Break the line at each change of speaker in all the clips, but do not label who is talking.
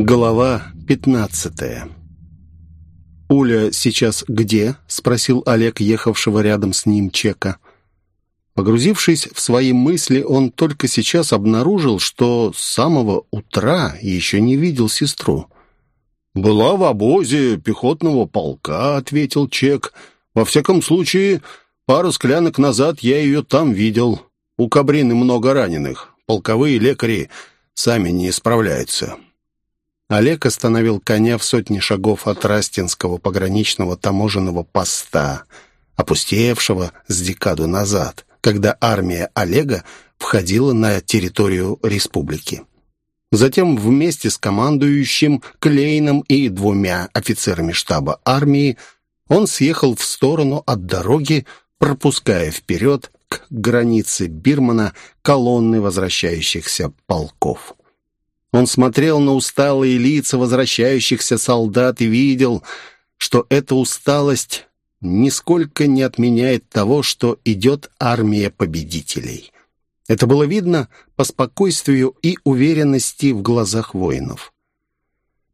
Глава пятнадцатая «Уля сейчас где?» — спросил Олег, ехавшего рядом с ним Чека. Погрузившись в свои мысли, он только сейчас обнаружил, что с самого утра еще не видел сестру. «Была в обозе пехотного полка», — ответил Чек. «Во всяком случае, пару склянок назад я ее там видел. У Кабрины много раненых. Полковые лекари сами не справляются». Олег остановил коня в сотне шагов от Растинского пограничного таможенного поста, опустевшего с декаду назад, когда армия Олега входила на территорию республики. Затем вместе с командующим Клейном и двумя офицерами штаба армии он съехал в сторону от дороги, пропуская вперед к границе Бирмана колонны возвращающихся полков. Он смотрел на усталые лица возвращающихся солдат и видел, что эта усталость нисколько не отменяет того, что идет армия победителей. Это было видно по спокойствию и уверенности в глазах воинов.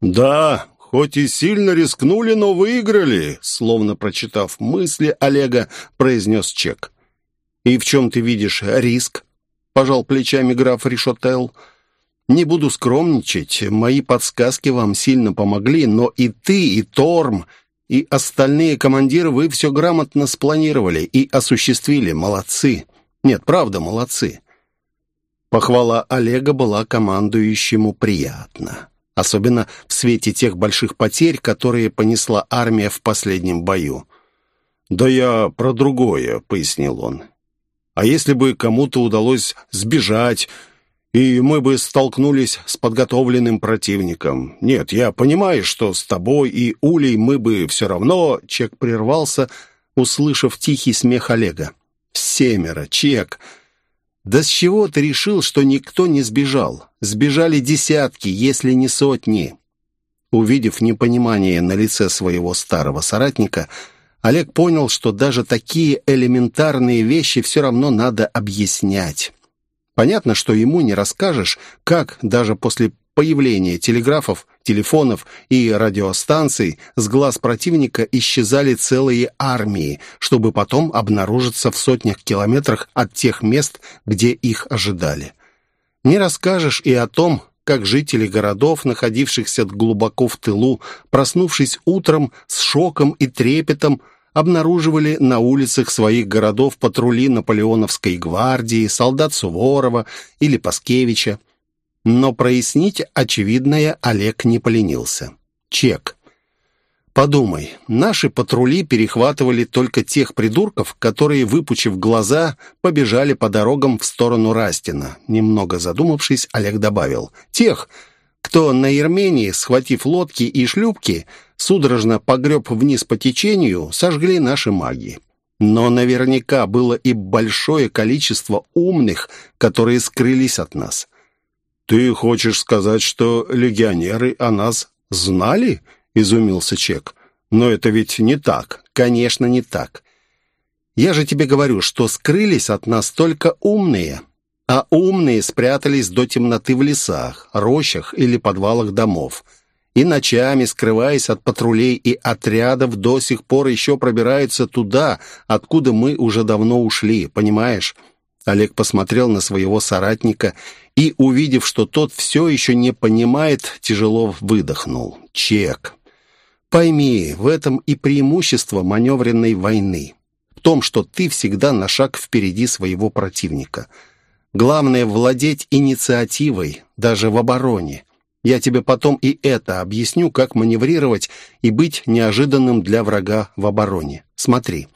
«Да, хоть и сильно рискнули, но выиграли», словно прочитав мысли Олега, произнес Чек. «И в чем ты видишь риск?» — пожал плечами граф Ришотел. Не буду скромничать, мои подсказки вам сильно помогли, но и ты, и Торм, и остальные командиры вы все грамотно спланировали и осуществили. Молодцы. Нет, правда, молодцы. Похвала Олега была командующему приятна. Особенно в свете тех больших потерь, которые понесла армия в последнем бою. «Да я про другое», — пояснил он. «А если бы кому-то удалось сбежать...» и мы бы столкнулись с подготовленным противником. Нет, я понимаю, что с тобой и Улей мы бы все равно...» Чек прервался, услышав тихий смех Олега. «Семеро, Чек! Да с чего ты решил, что никто не сбежал? Сбежали десятки, если не сотни». Увидев непонимание на лице своего старого соратника, Олег понял, что даже такие элементарные вещи все равно надо объяснять. Понятно, что ему не расскажешь, как даже после появления телеграфов, телефонов и радиостанций с глаз противника исчезали целые армии, чтобы потом обнаружиться в сотнях километрах от тех мест, где их ожидали. Не расскажешь и о том, как жители городов, находившихся глубоко в тылу, проснувшись утром с шоком и трепетом, обнаруживали на улицах своих городов патрули Наполеоновской гвардии, солдат Суворова или Паскевича. Но прояснить очевидное Олег не поленился. Чек. Подумай, наши патрули перехватывали только тех придурков, которые, выпучив глаза, побежали по дорогам в сторону Растина. Немного задумавшись, Олег добавил. Тех, кто на Ермении, схватив лодки и шлюпки, судорожно погреб вниз по течению, сожгли наши маги. Но наверняка было и большое количество умных, которые скрылись от нас. «Ты хочешь сказать, что легионеры о нас знали?» — изумился Чек. «Но это ведь не так». «Конечно, не так. Я же тебе говорю, что скрылись от нас только умные, а умные спрятались до темноты в лесах, рощах или подвалах домов» и ночами, скрываясь от патрулей и отрядов, до сих пор еще пробираются туда, откуда мы уже давно ушли, понимаешь?» Олег посмотрел на своего соратника и, увидев, что тот все еще не понимает, тяжело выдохнул. «Чек. Пойми, в этом и преимущество маневренной войны. В том, что ты всегда на шаг впереди своего противника. Главное — владеть инициативой, даже в обороне. Я тебе потом и это объясню, как маневрировать и быть неожиданным для врага в обороне. Смотри.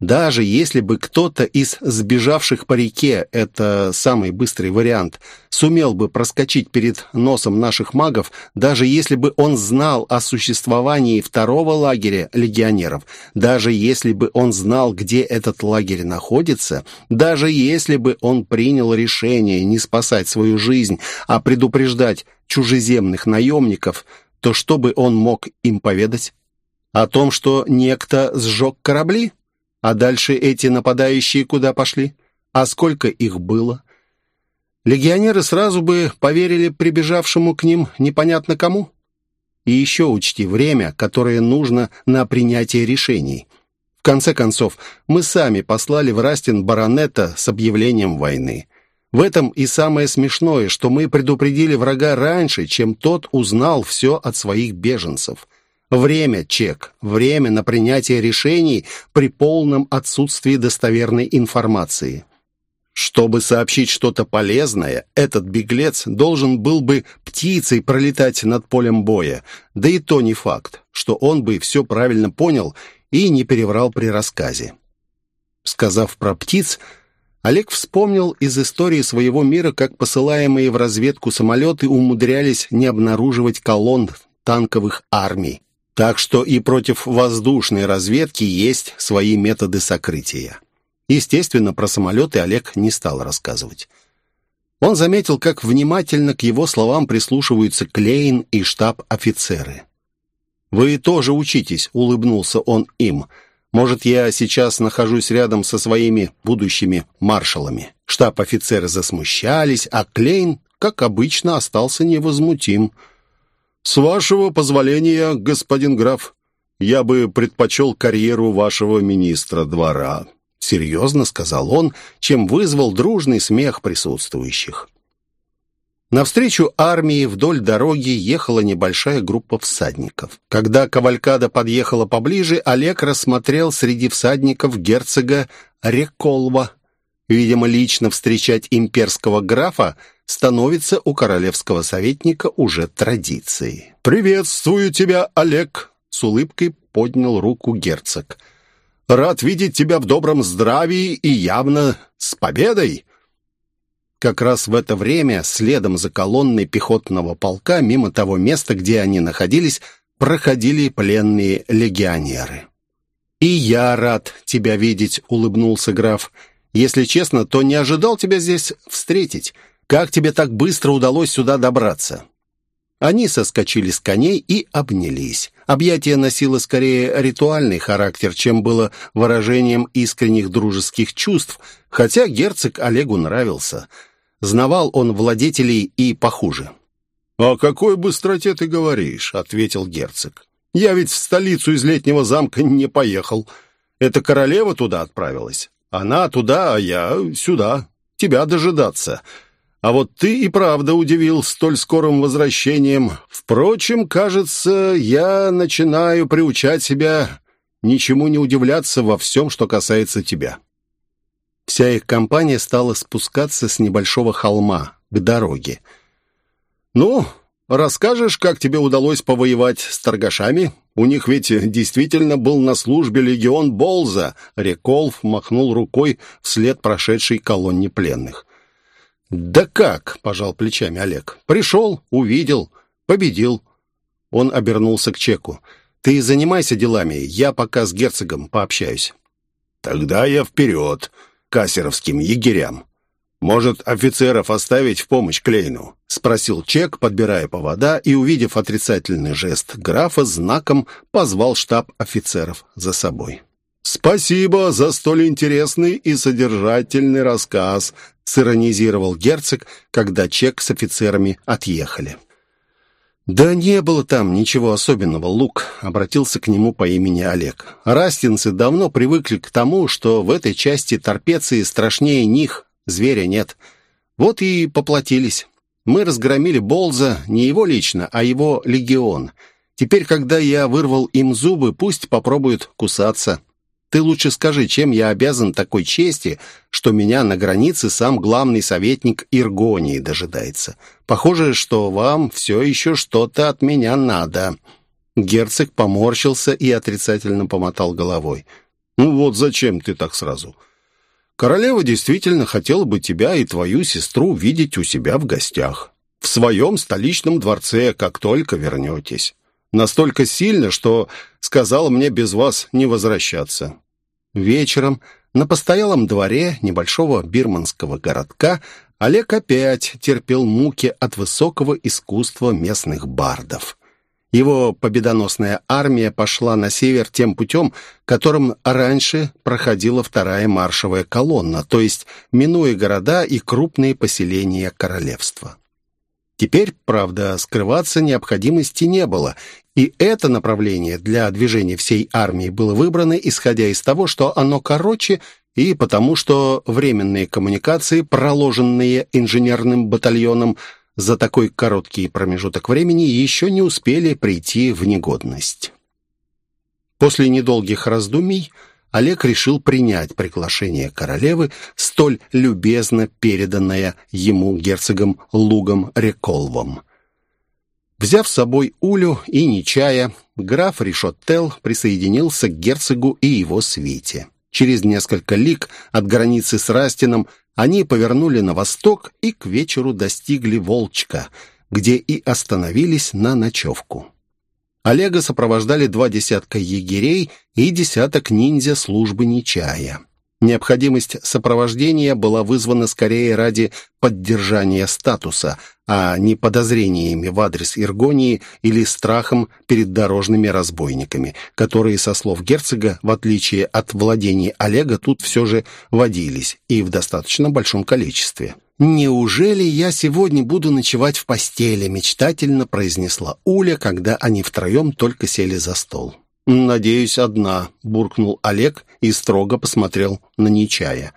Даже если бы кто-то из сбежавших по реке, это самый быстрый вариант, сумел бы проскочить перед носом наших магов, даже если бы он знал о существовании второго лагеря легионеров, даже если бы он знал, где этот лагерь находится, даже если бы он принял решение не спасать свою жизнь, а предупреждать чужеземных наемников, то что бы он мог им поведать? О том, что некто сжег корабли? А дальше эти нападающие куда пошли? А сколько их было? Легионеры сразу бы поверили прибежавшему к ним непонятно кому. И еще учти время, которое нужно на принятие решений. В конце концов, мы сами послали в Растин баронета с объявлением войны. В этом и самое смешное, что мы предупредили врага раньше, чем тот узнал все от своих беженцев. Время, чек, время на принятие решений при полном отсутствии достоверной информации. Чтобы сообщить что-то полезное, этот беглец должен был бы птицей пролетать над полем боя. Да и то не факт, что он бы все правильно понял и не переврал при рассказе. Сказав про птиц, Олег вспомнил из истории своего мира, как посылаемые в разведку самолеты умудрялись не обнаруживать колонн танковых армий. Так что и против воздушной разведки есть свои методы сокрытия. Естественно, про самолеты Олег не стал рассказывать. Он заметил, как внимательно к его словам прислушиваются Клейн и штаб-офицеры. «Вы тоже учитесь», — улыбнулся он им. «Может, я сейчас нахожусь рядом со своими будущими маршалами». Штаб-офицеры засмущались, а Клейн, как обычно, остался невозмутим. «С вашего позволения, господин граф, я бы предпочел карьеру вашего министра двора серьезно сказал он, чем вызвал дружный смех присутствующих. Навстречу армии вдоль дороги ехала небольшая группа всадников. Когда кавалькада подъехала поближе, Олег рассмотрел среди всадников герцога Реколва. Видимо, лично встречать имперского графа становится у королевского советника уже традицией. «Приветствую тебя, Олег!» — с улыбкой поднял руку герцог. Рад видеть тебя в добром здравии и явно с победой!» Как раз в это время, следом за колонной пехотного полка, мимо того места, где они находились, проходили пленные легионеры. «И я рад тебя видеть», — улыбнулся граф. «Если честно, то не ожидал тебя здесь встретить. Как тебе так быстро удалось сюда добраться?» Они соскочили с коней и обнялись. Объятие носило скорее ритуальный характер, чем было выражением искренних дружеских чувств, хотя герцог Олегу нравился. Знавал он владетелей и похуже. «О какой быстроте ты говоришь?» — ответил герцог. «Я ведь в столицу из летнего замка не поехал. Эта королева туда отправилась. Она туда, а я сюда. Тебя дожидаться». А вот ты и правда удивил столь скорым возвращением. Впрочем, кажется, я начинаю приучать себя ничему не удивляться во всем, что касается тебя». Вся их компания стала спускаться с небольшого холма к дороге. «Ну, расскажешь, как тебе удалось повоевать с торгашами? У них ведь действительно был на службе легион Болза», Реколф махнул рукой вслед прошедшей колонне пленных. «Да как?» — пожал плечами Олег. «Пришел, увидел, победил». Он обернулся к Чеку. «Ты занимайся делами, я пока с герцогом пообщаюсь». «Тогда я вперед, кассеровским егерям. Может, офицеров оставить в помощь Клейну?» — спросил Чек, подбирая повода, и, увидев отрицательный жест графа, знаком позвал штаб офицеров за собой. «Спасибо за столь интересный и содержательный рассказ», сиронизировал герцог, когда Чек с офицерами отъехали. «Да не было там ничего особенного, Лук», — обратился к нему по имени Олег. «Растинцы давно привыкли к тому, что в этой части торпеции страшнее них, зверя нет. Вот и поплатились. Мы разгромили Болза, не его лично, а его легион. Теперь, когда я вырвал им зубы, пусть попробуют кусаться». Ты лучше скажи, чем я обязан такой чести, что меня на границе сам главный советник Иргонии дожидается. Похоже, что вам все еще что-то от меня надо». Герцог поморщился и отрицательно помотал головой. «Ну вот зачем ты так сразу?» «Королева действительно хотела бы тебя и твою сестру видеть у себя в гостях. В своем столичном дворце, как только вернетесь». Настолько сильно, что сказала мне без вас не возвращаться. Вечером на постоялом дворе небольшого бирманского городка Олег опять терпел муки от высокого искусства местных бардов. Его победоносная армия пошла на север тем путем, которым раньше проходила вторая маршевая колонна, то есть минуя города и крупные поселения королевства. Теперь, правда, скрываться необходимости не было, и это направление для движения всей армии было выбрано, исходя из того, что оно короче и потому, что временные коммуникации, проложенные инженерным батальоном, за такой короткий промежуток времени еще не успели прийти в негодность. После недолгих раздумий Олег решил принять приглашение королевы, столь любезно переданное ему герцогом Лугом Реколвом. Взяв с собой Улю и Нечая, граф Ришоттел присоединился к герцогу и его свите. Через несколько лик от границы с Растином они повернули на восток и к вечеру достигли Волчка, где и остановились на ночевку. Олега сопровождали два десятка егерей и десяток ниндзя службы Нечая. Необходимость сопровождения была вызвана скорее ради поддержания статуса, а не подозрениями в адрес Иргонии или страхом перед дорожными разбойниками, которые, со слов герцога, в отличие от владений Олега, тут все же водились и в достаточно большом количестве. «Неужели я сегодня буду ночевать в постели?» мечтательно произнесла Уля, когда они втроем только сели за стол. «Надеюсь, одна», — буркнул Олег и строго посмотрел на Нечая.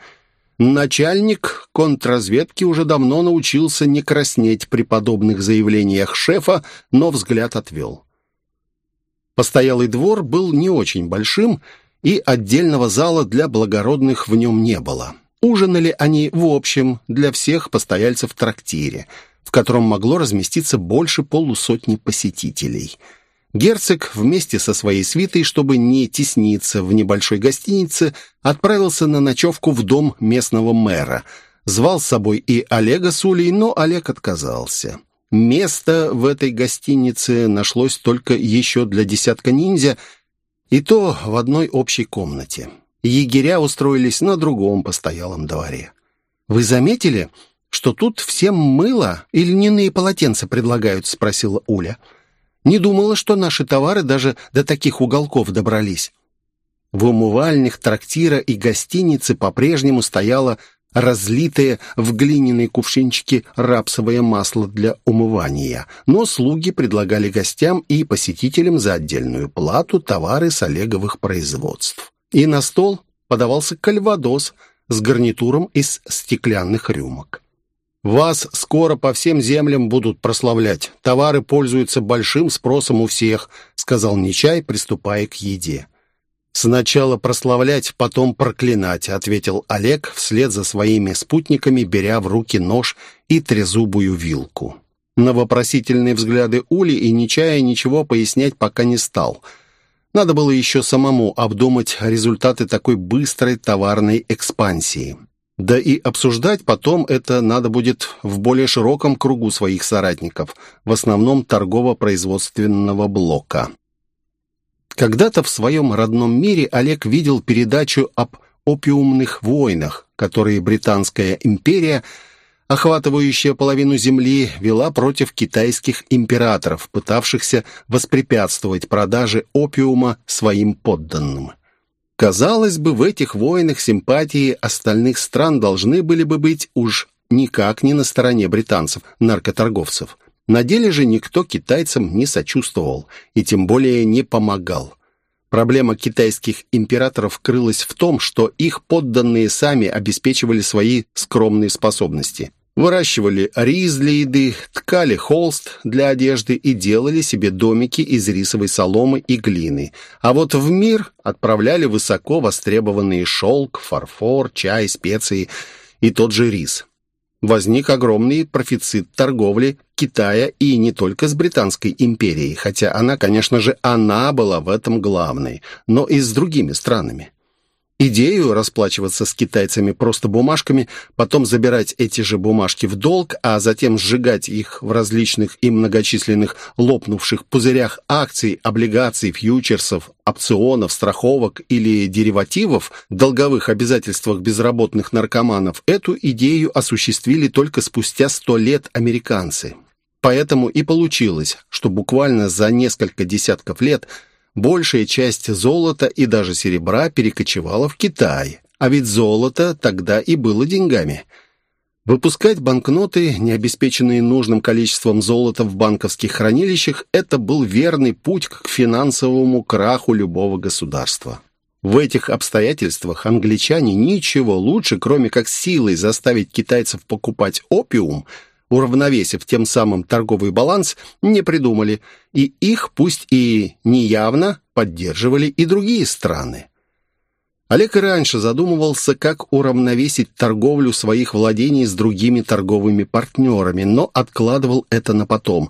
Начальник контрразведки уже давно научился не краснеть при подобных заявлениях шефа, но взгляд отвел. Постоялый двор был не очень большим, и отдельного зала для благородных в нем не было. Ужинали они в общем для всех постояльцев трактире, в котором могло разместиться больше полусотни посетителей — Герцог вместе со своей свитой, чтобы не тесниться в небольшой гостинице, отправился на ночевку в дом местного мэра. Звал с собой и Олега с Улей, но Олег отказался. Место в этой гостинице нашлось только еще для десятка ниндзя, и то в одной общей комнате. Егеря устроились на другом постоялом дворе. «Вы заметили, что тут всем мыло и льняные полотенца предлагают?» — спросила Уля. Не думала, что наши товары даже до таких уголков добрались. В умывальнях трактира и гостиницы по-прежнему стояло разлитое в глиняные кувшинчики рапсовое масло для умывания, но слуги предлагали гостям и посетителям за отдельную плату товары с олеговых производств. И на стол подавался кальвадос с гарнитуром из стеклянных рюмок. Вас скоро по всем землям будут прославлять. Товары пользуются большим спросом у всех», — сказал Нечай, приступая к еде. «Сначала прославлять, потом проклинать», — ответил Олег вслед за своими спутниками, беря в руки нож и трезубую вилку. На вопросительные взгляды Ули и Нечая ничего пояснять пока не стал. Надо было еще самому обдумать результаты такой быстрой товарной экспансии. Да и обсуждать потом это надо будет в более широком кругу своих соратников, в основном торгово-производственного блока. Когда-то в своем родном мире Олег видел передачу об опиумных войнах, которые Британская империя, охватывающая половину земли, вела против китайских императоров, пытавшихся воспрепятствовать продаже опиума своим подданным. Казалось бы, в этих войнах симпатии остальных стран должны были бы быть уж никак не на стороне британцев, наркоторговцев. На деле же никто китайцам не сочувствовал и тем более не помогал. Проблема китайских императоров крылась в том, что их подданные сами обеспечивали свои скромные способности. Выращивали рис для еды, ткали холст для одежды и делали себе домики из рисовой соломы и глины. А вот в мир отправляли высоко востребованные шелк, фарфор, чай, специи и тот же рис. Возник огромный профицит торговли Китая и не только с Британской империей, хотя она, конечно же, она была в этом главной, но и с другими странами. Идею расплачиваться с китайцами просто бумажками, потом забирать эти же бумажки в долг, а затем сжигать их в различных и многочисленных лопнувших пузырях акций, облигаций, фьючерсов, опционов, страховок или деривативов, долговых обязательствах безработных наркоманов, эту идею осуществили только спустя сто лет американцы. Поэтому и получилось, что буквально за несколько десятков лет большая часть золота и даже серебра перекочевала в Китай. А ведь золото тогда и было деньгами. Выпускать банкноты, не обеспеченные нужным количеством золота в банковских хранилищах, это был верный путь к финансовому краху любого государства. В этих обстоятельствах англичане ничего лучше, кроме как силой заставить китайцев покупать опиум, уравновесив тем самым торговый баланс, не придумали, и их, пусть и неявно, поддерживали и другие страны. Олег и раньше задумывался, как уравновесить торговлю своих владений с другими торговыми партнерами, но откладывал это на потом.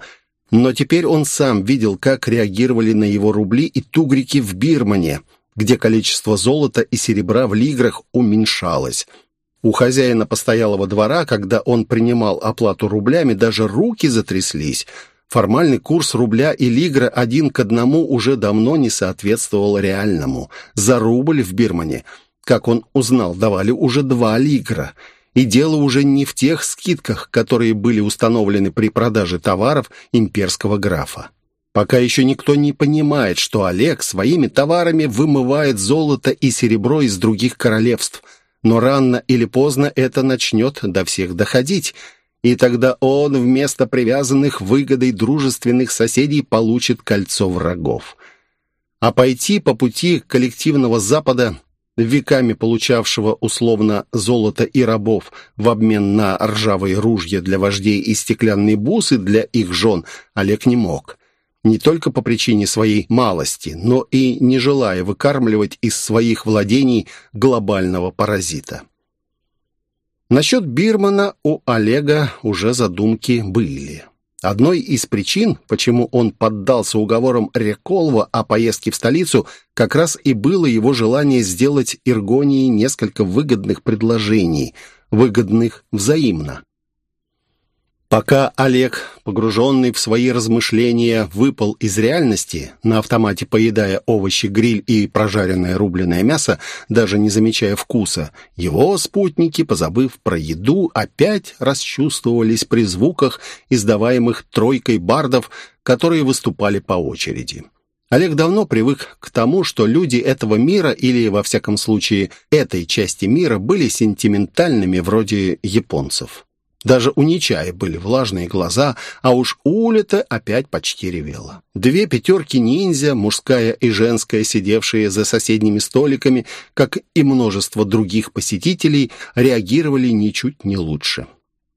Но теперь он сам видел, как реагировали на его рубли и тугрики в Бирмане – где количество золота и серебра в лиграх уменьшалось. У хозяина постоялого двора, когда он принимал оплату рублями, даже руки затряслись. Формальный курс рубля и лигра один к одному уже давно не соответствовал реальному. За рубль в Бирмане, как он узнал, давали уже два лигра. И дело уже не в тех скидках, которые были установлены при продаже товаров имперского графа. Пока еще никто не понимает, что Олег своими товарами вымывает золото и серебро из других королевств. Но рано или поздно это начнет до всех доходить, и тогда он вместо привязанных выгодой дружественных соседей получит кольцо врагов. А пойти по пути коллективного Запада, веками получавшего условно золото и рабов в обмен на ржавые ружья для вождей и стеклянные бусы для их жен, Олег не мог не только по причине своей малости, но и не желая выкармливать из своих владений глобального паразита. Насчет Бирмана у Олега уже задумки были. Одной из причин, почему он поддался уговорам Реколова о поездке в столицу, как раз и было его желание сделать Иргонии несколько выгодных предложений, выгодных взаимно. Пока Олег, погруженный в свои размышления, выпал из реальности, на автомате поедая овощи, гриль и прожаренное рубленое мясо, даже не замечая вкуса, его спутники, позабыв про еду, опять расчувствовались при звуках, издаваемых тройкой бардов, которые выступали по очереди. Олег давно привык к тому, что люди этого мира, или, во всяком случае, этой части мира, были сентиментальными вроде японцев. Даже у Нечая были влажные глаза, а уж Уля-то опять почти ревела. Две пятерки ниндзя, мужская и женская, сидевшие за соседними столиками, как и множество других посетителей, реагировали ничуть не лучше.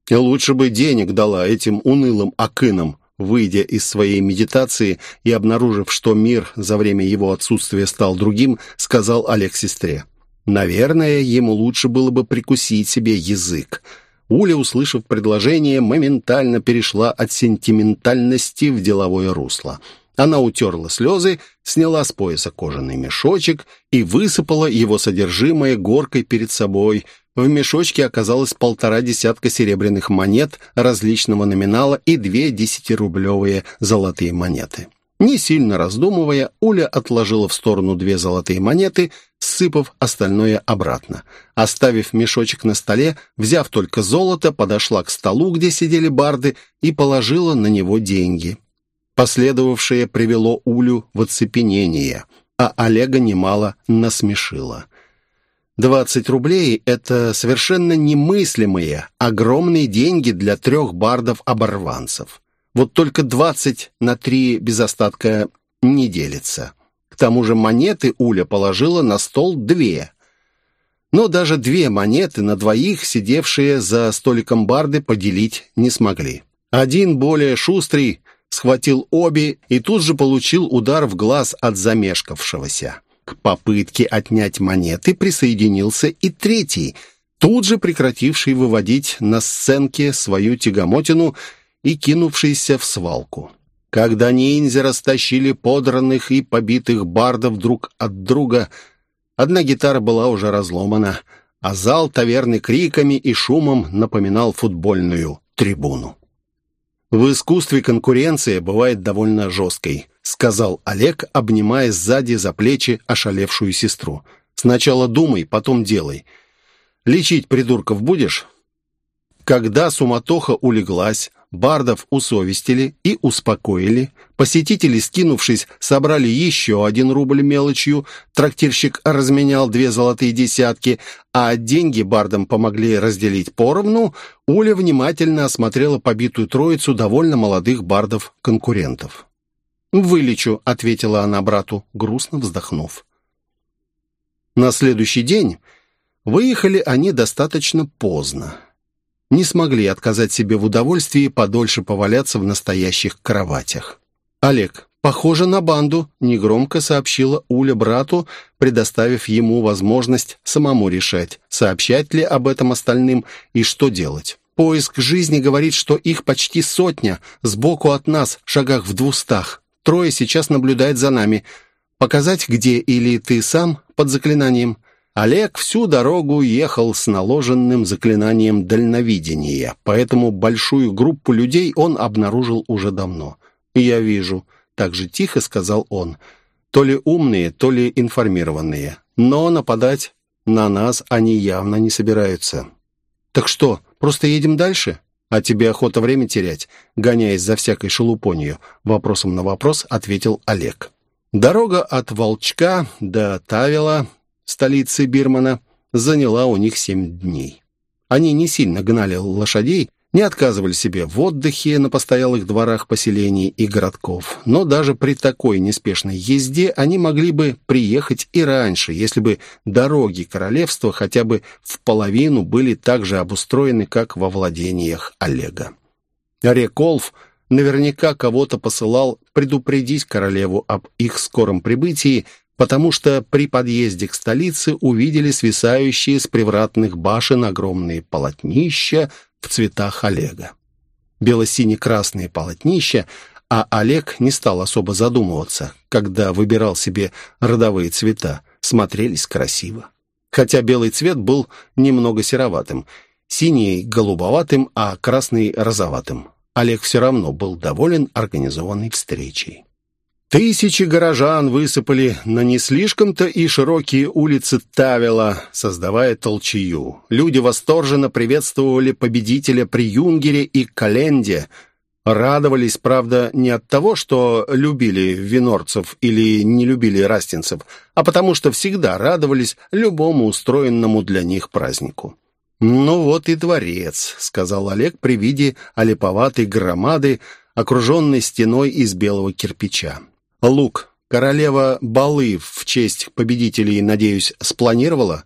И лучше бы денег дала этим унылым акынам, выйдя из своей медитации и обнаружив, что мир за время его отсутствия стал другим, сказал Олег сестре. «Наверное, ему лучше было бы прикусить себе язык». Уля, услышав предложение, моментально перешла от сентиментальности в деловое русло. Она утерла слезы, сняла с пояса кожаный мешочек и высыпала его содержимое горкой перед собой. В мешочке оказалось полтора десятка серебряных монет различного номинала и две десятирублевые золотые монеты. Не сильно раздумывая, Уля отложила в сторону две золотые монеты, сыпав остальное обратно. Оставив мешочек на столе, взяв только золото, подошла к столу, где сидели барды, и положила на него деньги. Последовавшее привело Улю в оцепенение, а Олега немало насмешило. Двадцать рублей — это совершенно немыслимые, огромные деньги для трех бардов-оборванцев. Вот только двадцать на три без остатка не делится. К тому же монеты Уля положила на стол две. Но даже две монеты на двоих, сидевшие за столиком барды, поделить не смогли. Один, более шустрый, схватил обе и тут же получил удар в глаз от замешкавшегося. К попытке отнять монеты присоединился и третий, тут же прекративший выводить на сценке свою тягомотину и кинувшийся в свалку. Когда ниндзя растащили подранных и побитых бардов друг от друга, одна гитара была уже разломана, а зал таверны криками и шумом напоминал футбольную трибуну. «В искусстве конкуренция бывает довольно жесткой», сказал Олег, обнимая сзади за плечи ошалевшую сестру. «Сначала думай, потом делай. Лечить придурков будешь?» Когда суматоха улеглась, Бардов усовестили и успокоили. Посетители, скинувшись, собрали еще один рубль мелочью. Трактирщик разменял две золотые десятки, а деньги бардам помогли разделить поровну. Уля внимательно осмотрела побитую троицу довольно молодых бардов-конкурентов. «Вылечу», — ответила она брату, грустно вздохнув. На следующий день выехали они достаточно поздно не смогли отказать себе в удовольствии подольше поваляться в настоящих кроватях. «Олег, похоже на банду», — негромко сообщила Уля брату, предоставив ему возможность самому решать, сообщать ли об этом остальным и что делать. «Поиск жизни говорит, что их почти сотня, сбоку от нас, шагах в двустах. Трое сейчас наблюдает за нами. Показать, где или ты сам под заклинанием?» Олег всю дорогу ехал с наложенным заклинанием дальновидения, поэтому большую группу людей он обнаружил уже давно. «Я вижу», — так же тихо сказал он, — «то ли умные, то ли информированные, но нападать на нас они явно не собираются». «Так что, просто едем дальше?» «А тебе охота время терять, гоняясь за всякой шелупонью?» Вопросом на вопрос ответил Олег. Дорога от Волчка до Тавила столицы Бирмана, заняла у них семь дней. Они не сильно гнали лошадей, не отказывали себе в отдыхе на постоялых дворах поселений и городков. Но даже при такой неспешной езде они могли бы приехать и раньше, если бы дороги королевства хотя бы в половину были так же обустроены, как во владениях Олега. Реколф наверняка кого-то посылал предупредить королеву об их скором прибытии, потому что при подъезде к столице увидели свисающие с привратных башен огромные полотнища в цветах Олега. Бело-сине-красные полотнища, а Олег не стал особо задумываться, когда выбирал себе родовые цвета, смотрелись красиво. Хотя белый цвет был немного сероватым, синий — голубоватым, а красный — розоватым. Олег все равно был доволен организованной встречей. Тысячи горожан высыпали на не слишком-то и широкие улицы Тавела, создавая толчью. Люди восторженно приветствовали победителя при Юнгере и Календе. Радовались, правда, не от того, что любили винорцев или не любили растинцев, а потому что всегда радовались любому устроенному для них празднику. «Ну вот и дворец», — сказал Олег при виде олиповатой громады, окруженной стеной из белого кирпича. Лук, королева Балы в честь победителей, надеюсь, спланировала?»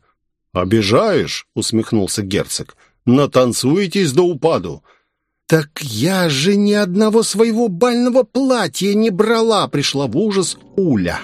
«Обижаешь?» — усмехнулся герцог. «Натанцуетесь до упаду». «Так я же ни одного своего бального платья не брала!» — пришла в ужас Уля.